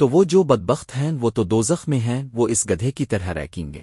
تو وہ جو بدبخت ہیں وہ تو دوزخ میں ہیں، وہ اس گدھے کی طرح ریکیں گے